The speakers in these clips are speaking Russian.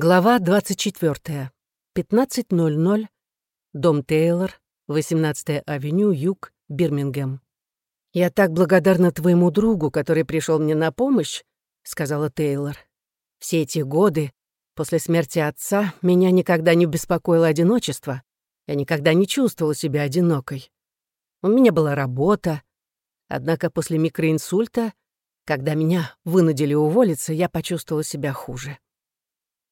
Глава 24. 15.00. Дом Тейлор, 18-я авеню, юг, Бирмингем. «Я так благодарна твоему другу, который пришел мне на помощь», — сказала Тейлор. «Все эти годы, после смерти отца, меня никогда не беспокоило одиночество. Я никогда не чувствовала себя одинокой. У меня была работа. Однако после микроинсульта, когда меня вынудили уволиться, я почувствовала себя хуже.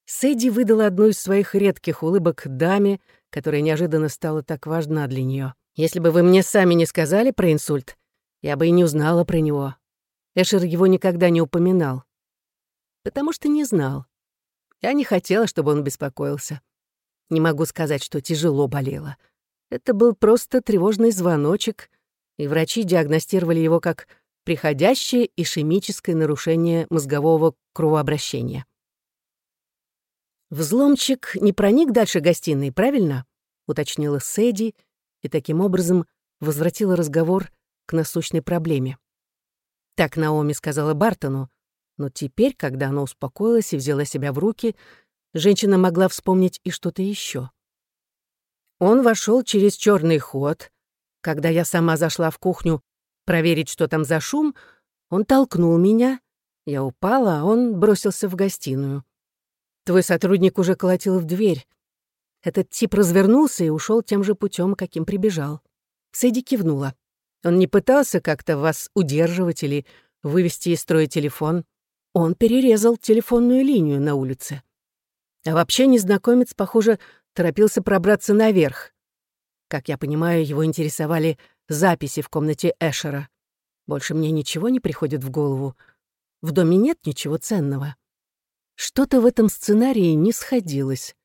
Сэдди выдала одну из своих редких улыбок даме, которая неожиданно стала так важна для нее. «Если бы вы мне сами не сказали про инсульт, я бы и не узнала про него. Эшер его никогда не упоминал. Потому что не знал. Я не хотела, чтобы он беспокоился. Не могу сказать, что тяжело болело. Это был просто тревожный звоночек, и врачи диагностировали его как приходящее ишемическое нарушение мозгового кровообращения. «Взломчик не проник дальше гостиной, правильно?» — уточнила Сэдди и таким образом возвратила разговор к насущной проблеме. Так Наоми сказала Бартону, но теперь, когда она успокоилась и взяла себя в руки, женщина могла вспомнить и что-то еще. Он вошел через черный ход. Когда я сама зашла в кухню проверить, что там за шум, он толкнул меня. Я упала, а он бросился в гостиную. Твой сотрудник уже колотил в дверь. Этот тип развернулся и ушел тем же путем, каким прибежал. Сэдди кивнула. Он не пытался как-то вас удерживать или вывести из строя телефон. Он перерезал телефонную линию на улице. А вообще незнакомец, похоже, торопился пробраться наверх. Как я понимаю, его интересовали записи в комнате Эшера. Больше мне ничего не приходит в голову. В доме нет ничего ценного. Что-то в этом сценарии не сходилось.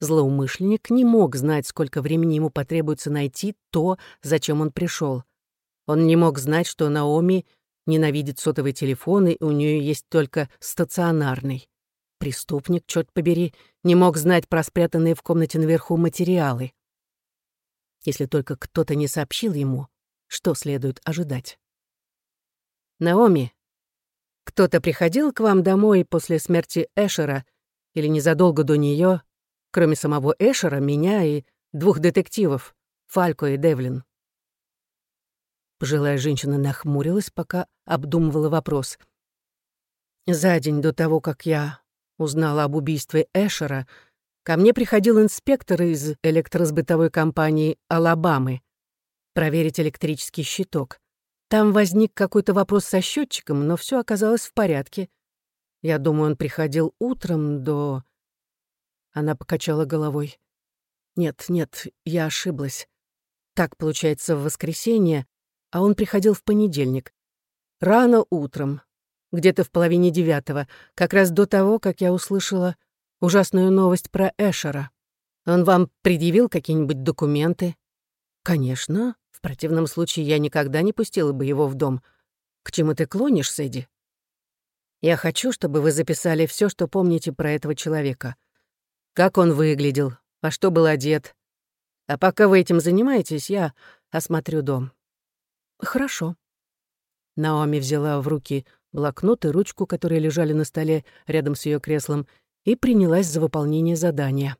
Злоумышленник не мог знать, сколько времени ему потребуется найти то, зачем он пришел. Он не мог знать, что Наоми ненавидит сотовый телефон, и у нее есть только стационарный. Преступник, черт побери, не мог знать про спрятанные в комнате наверху материалы. Если только кто-то не сообщил ему, что следует ожидать. «Наоми, кто-то приходил к вам домой после смерти Эшера или незадолго до нее, кроме самого Эшера, меня и двух детективов, Фалько и Девлин?» Пожилая женщина нахмурилась, пока обдумывала вопрос. «За день до того, как я узнала об убийстве Эшера, ко мне приходил инспектор из электросбытовой компании «Алабамы» проверить электрический щиток. Там возник какой-то вопрос со счетчиком, но все оказалось в порядке. Я думаю, он приходил утром до... Она покачала головой. Нет, нет, я ошиблась. Так получается в воскресенье, а он приходил в понедельник. Рано утром, где-то в половине девятого, как раз до того, как я услышала ужасную новость про Эшера. Он вам предъявил какие-нибудь документы? Конечно, в противном случае я никогда не пустила бы его в дом. К чему ты клонишь, Сэдди? Я хочу, чтобы вы записали все, что помните про этого человека. Как он выглядел, во что был одет. А пока вы этим занимаетесь, я осмотрю дом. Хорошо. Наоми взяла в руки блокнот и ручку, которые лежали на столе рядом с ее креслом, и принялась за выполнение задания.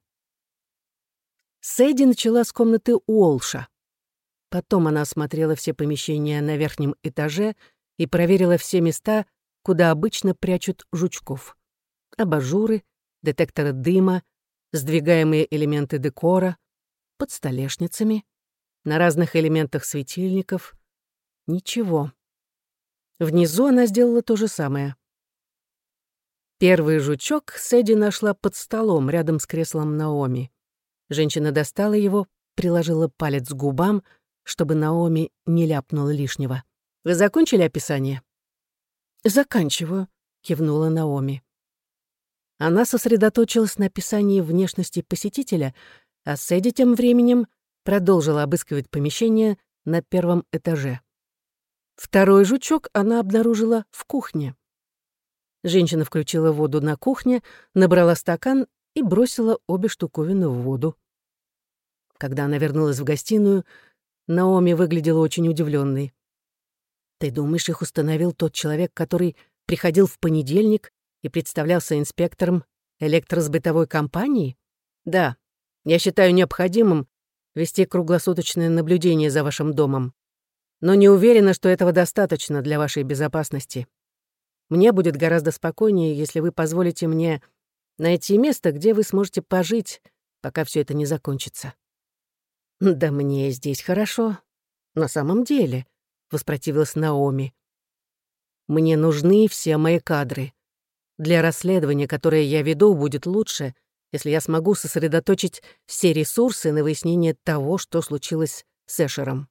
Сэдди начала с комнаты Уолша. Потом она осмотрела все помещения на верхнем этаже и проверила все места, куда обычно прячут жучков. Абажуры, детекторы дыма, сдвигаемые элементы декора, под столешницами, на разных элементах светильников. Ничего. Внизу она сделала то же самое. Первый жучок Сэдди нашла под столом рядом с креслом Наоми. Женщина достала его, приложила палец к губам — чтобы Наоми не ляпнула лишнего. «Вы закончили описание?» «Заканчиваю», — кивнула Наоми. Она сосредоточилась на описании внешности посетителя, а Сэдди тем временем продолжила обыскивать помещение на первом этаже. Второй жучок она обнаружила в кухне. Женщина включила воду на кухне, набрала стакан и бросила обе штуковины в воду. Когда она вернулась в гостиную, Наоми выглядела очень удивленной. «Ты думаешь, их установил тот человек, который приходил в понедельник и представлялся инспектором электросбытовой компании? Да, я считаю необходимым вести круглосуточное наблюдение за вашим домом. Но не уверена, что этого достаточно для вашей безопасности. Мне будет гораздо спокойнее, если вы позволите мне найти место, где вы сможете пожить, пока все это не закончится. Да мне здесь хорошо. На самом деле, воспротивилась Наоми. Мне нужны все мои кадры. Для расследования, которое я веду, будет лучше, если я смогу сосредоточить все ресурсы на выяснение того, что случилось с Эшером.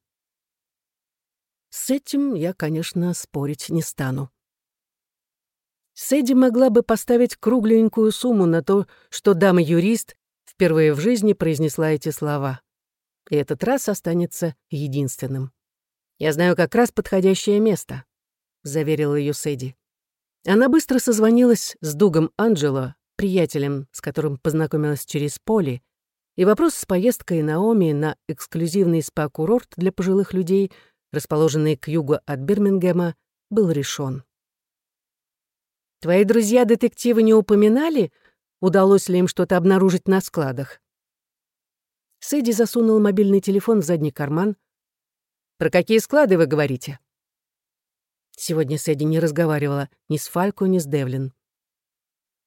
С этим я, конечно, спорить не стану. Сэдди могла бы поставить кругленькую сумму на то, что дама-юрист впервые в жизни произнесла эти слова. И этот раз останется единственным. «Я знаю как раз подходящее место», — заверила ее Сэдди. Она быстро созвонилась с Дугом Анджело, приятелем, с которым познакомилась через поле, и вопрос с поездкой Наоми на эксклюзивный спа-курорт для пожилых людей, расположенный к югу от Бирмингема, был решен. «Твои друзья-детективы не упоминали, удалось ли им что-то обнаружить на складах?» Сэдди засунул мобильный телефон в задний карман. «Про какие склады вы говорите?» Сегодня Сэдди не разговаривала ни с Фалько, ни с Девлин.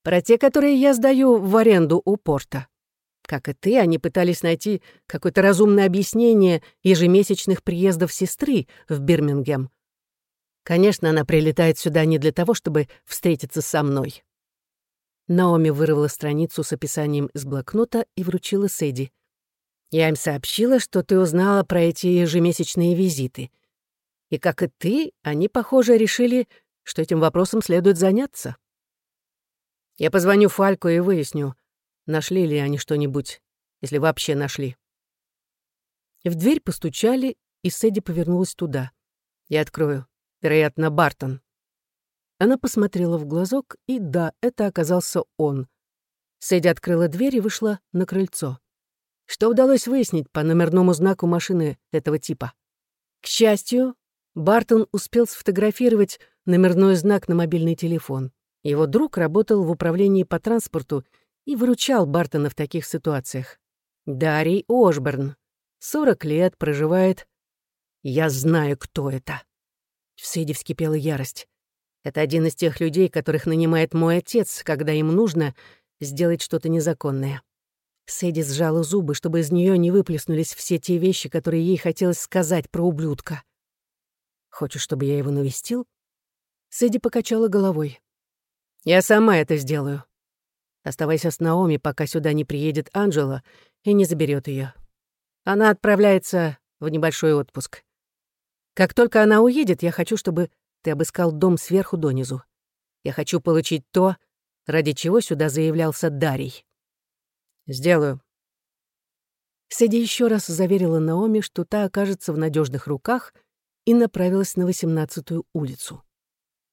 «Про те, которые я сдаю в аренду у порта. Как и ты, они пытались найти какое-то разумное объяснение ежемесячных приездов сестры в Бирмингем. Конечно, она прилетает сюда не для того, чтобы встретиться со мной». Наоми вырвала страницу с описанием из блокнота и вручила Сэдди. «Я им сообщила, что ты узнала про эти ежемесячные визиты. И, как и ты, они, похоже, решили, что этим вопросом следует заняться. Я позвоню Фальку и выясню, нашли ли они что-нибудь, если вообще нашли. В дверь постучали, и Сэдди повернулась туда. Я открою. Вероятно, Бартон. Она посмотрела в глазок, и да, это оказался он. Сэдди открыла дверь и вышла на крыльцо. Что удалось выяснить по номерному знаку машины этого типа? К счастью, Бартон успел сфотографировать номерной знак на мобильный телефон. Его друг работал в управлении по транспорту и выручал Бартона в таких ситуациях. Дарий Ошберн. 40 лет, проживает. Я знаю, кто это. В Сэдди вскипела ярость. Это один из тех людей, которых нанимает мой отец, когда им нужно сделать что-то незаконное. Сэдди сжала зубы, чтобы из нее не выплеснулись все те вещи, которые ей хотелось сказать про ублюдка. Хочешь, чтобы я его навестил?» Сэдди покачала головой. «Я сама это сделаю. Оставайся с Наоми, пока сюда не приедет Анджела и не заберет ее. Она отправляется в небольшой отпуск. Как только она уедет, я хочу, чтобы ты обыскал дом сверху донизу. Я хочу получить то, ради чего сюда заявлялся Дарий. Сделаю. Сэдди еще раз заверила Наоми, что та окажется в надежных руках — и направилась на 18-ю улицу.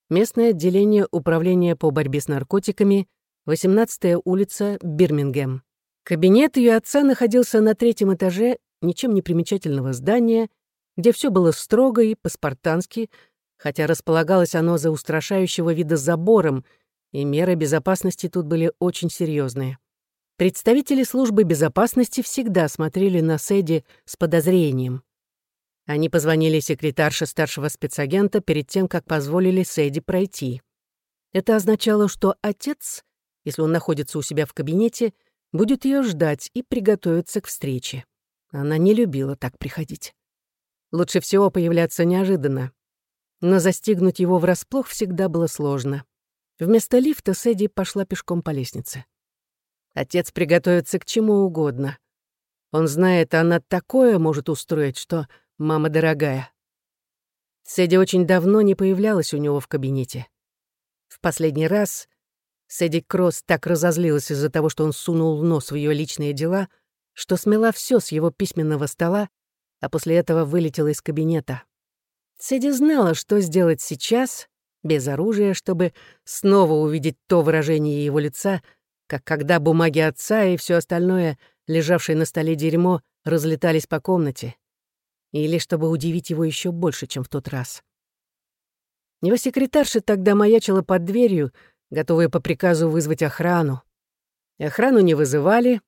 Местное отделение управления по борьбе с наркотиками, 18-я улица, Бирмингем. Кабинет ее отца находился на третьем этаже ничем не примечательного здания, где все было строго и по-спартански, хотя располагалось оно за устрашающего вида забором, и меры безопасности тут были очень серьезные. Представители службы безопасности всегда смотрели на Сэдди с подозрением. Они позвонили секретарше старшего спецагента перед тем, как позволили Сэдди пройти. Это означало, что отец, если он находится у себя в кабинете, будет ее ждать и приготовиться к встрече. Она не любила так приходить. Лучше всего появляться неожиданно. Но застигнуть его врасплох всегда было сложно. Вместо лифта Сэдди пошла пешком по лестнице. Отец приготовится к чему угодно. Он знает, она такое может устроить, что мама дорогая. Сэдди очень давно не появлялась у него в кабинете. В последний раз Сэдди Кросс так разозлилась из-за того, что он сунул нос в ее личные дела, что смела все с его письменного стола, а после этого вылетела из кабинета. Сэдди знала, что сделать сейчас, без оружия, чтобы снова увидеть то выражение его лица, как когда бумаги отца и все остальное, лежавшее на столе дерьмо, разлетались по комнате или чтобы удивить его еще больше, чем в тот раз. Его секретарша тогда маячила под дверью, готовая по приказу вызвать охрану. Охрану не вызывали.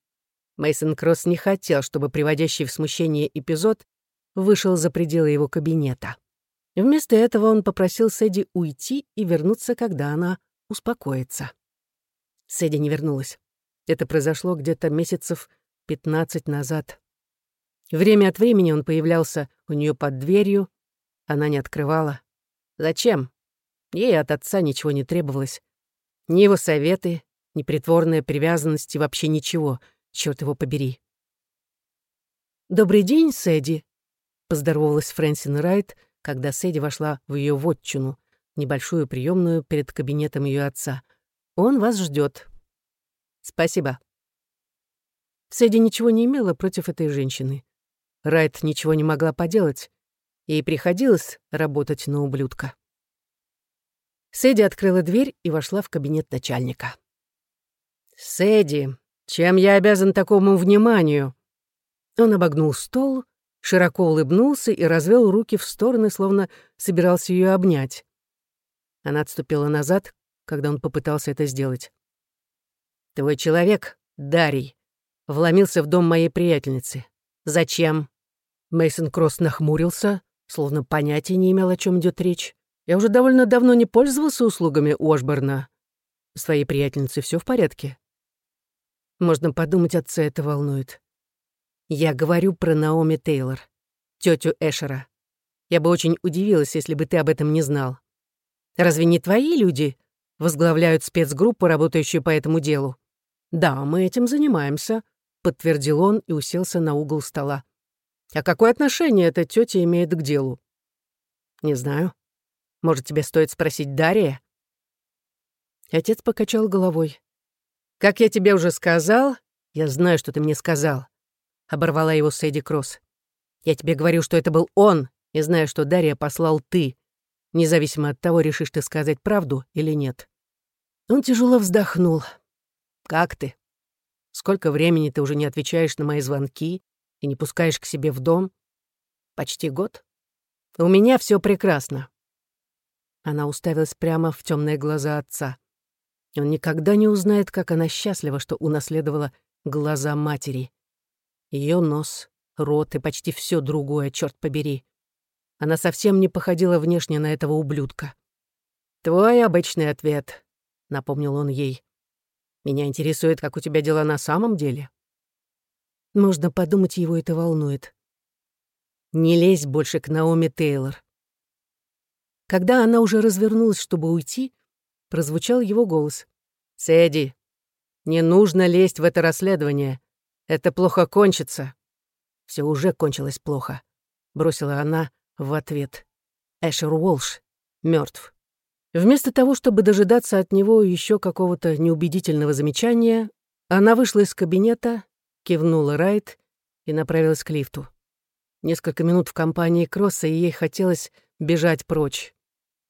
Мейсон Кросс не хотел, чтобы приводящий в смущение эпизод вышел за пределы его кабинета. Вместо этого он попросил Сэдди уйти и вернуться, когда она успокоится. Сэдди не вернулась. Это произошло где-то месяцев пятнадцать назад. Время от времени он появлялся у нее под дверью. Она не открывала. Зачем? Ей от отца ничего не требовалось. Ни его советы, ни притворная привязанность и вообще ничего. Черт его побери. «Добрый день, Сэдди», — поздоровалась Фрэнсин Райт, когда Сэдди вошла в ее вотчину, небольшую приемную перед кабинетом ее отца. «Он вас ждет. «Спасибо». Сэдди ничего не имела против этой женщины. Райт ничего не могла поделать. Ей приходилось работать на ублюдка. Сэдди открыла дверь и вошла в кабинет начальника. «Сэдди, чем я обязан такому вниманию?» Он обогнул стол, широко улыбнулся и развел руки в стороны, словно собирался ее обнять. Она отступила назад, когда он попытался это сделать. «Твой человек, Дарий, вломился в дом моей приятельницы. Зачем?» Мейсон Кросс нахмурился, словно понятия не имел, о чем идет речь. Я уже довольно давно не пользовался услугами Уошборна. С твоей приятельницей все в порядке? Можно подумать, отца это волнует. Я говорю про Наоми Тейлор, тетю Эшера. Я бы очень удивилась, если бы ты об этом не знал. Разве не твои люди возглавляют спецгруппу, работающую по этому делу? Да, мы этим занимаемся, подтвердил он и уселся на угол стола. А какое отношение эта тетя имеет к делу? Не знаю. Может, тебе стоит спросить Дарья? Отец покачал головой. Как я тебе уже сказал, я знаю, что ты мне сказал. Оборвала его Сэдди Кросс. Я тебе говорю, что это был он, и знаю, что Дарья послал ты, независимо от того, решишь ты сказать правду или нет. Он тяжело вздохнул. «Как ты? Сколько времени ты уже не отвечаешь на мои звонки и не пускаешь к себе в дом? Почти год? У меня все прекрасно». Она уставилась прямо в темные глаза отца. Он никогда не узнает, как она счастлива, что унаследовала глаза матери. Ее нос, рот и почти все другое, черт побери. Она совсем не походила внешне на этого ублюдка. «Твой обычный ответ», — напомнил он ей. Меня интересует, как у тебя дела на самом деле. Можно подумать, его это волнует. Не лезь больше к Наоми Тейлор. Когда она уже развернулась, чтобы уйти, прозвучал его голос. «Сэдди, не нужно лезть в это расследование. Это плохо кончится». Все уже кончилось плохо», — бросила она в ответ. Эшер Уолш мертв. Вместо того, чтобы дожидаться от него еще какого-то неубедительного замечания, она вышла из кабинета, кивнула Райт и направилась к лифту. Несколько минут в компании Кросса, и ей хотелось бежать прочь.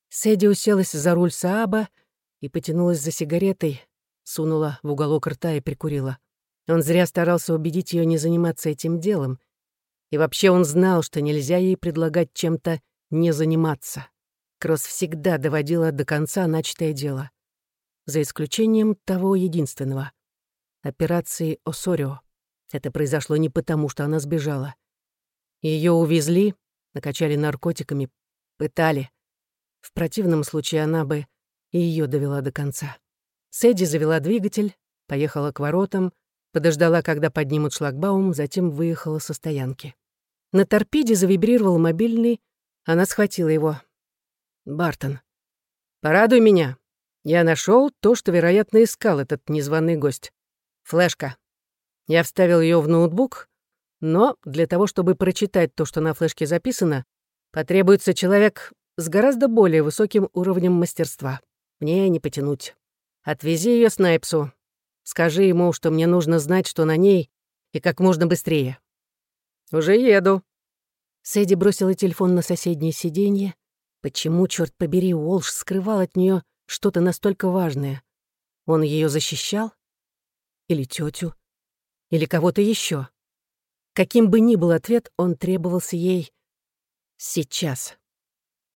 Сэдди уселась за руль Сааба и потянулась за сигаретой, сунула в уголок рта и прикурила. Он зря старался убедить ее не заниматься этим делом. И вообще он знал, что нельзя ей предлагать чем-то не заниматься. Кросс всегда доводила до конца начатое дело. За исключением того единственного — операции «Осорио». Это произошло не потому, что она сбежала. Ее увезли, накачали наркотиками, пытали. В противном случае она бы и ее довела до конца. Сэдди завела двигатель, поехала к воротам, подождала, когда поднимут шлагбаум, затем выехала со стоянки. На торпеде завибрировал мобильный, она схватила его. Бартон. «Порадуй меня. Я нашел то, что, вероятно, искал этот незваный гость. Флешка. Я вставил ее в ноутбук, но для того, чтобы прочитать то, что на флешке записано, потребуется человек с гораздо более высоким уровнем мастерства. Мне не потянуть. Отвези ее Снайпсу. Скажи ему, что мне нужно знать, что на ней, и как можно быстрее. Уже еду. Сэдди бросила телефон на соседнее сиденье, Почему, черт побери, Уолш скрывал от нее что-то настолько важное? Он ее защищал? Или тетю? Или кого-то еще? Каким бы ни был ответ, он требовался ей сейчас.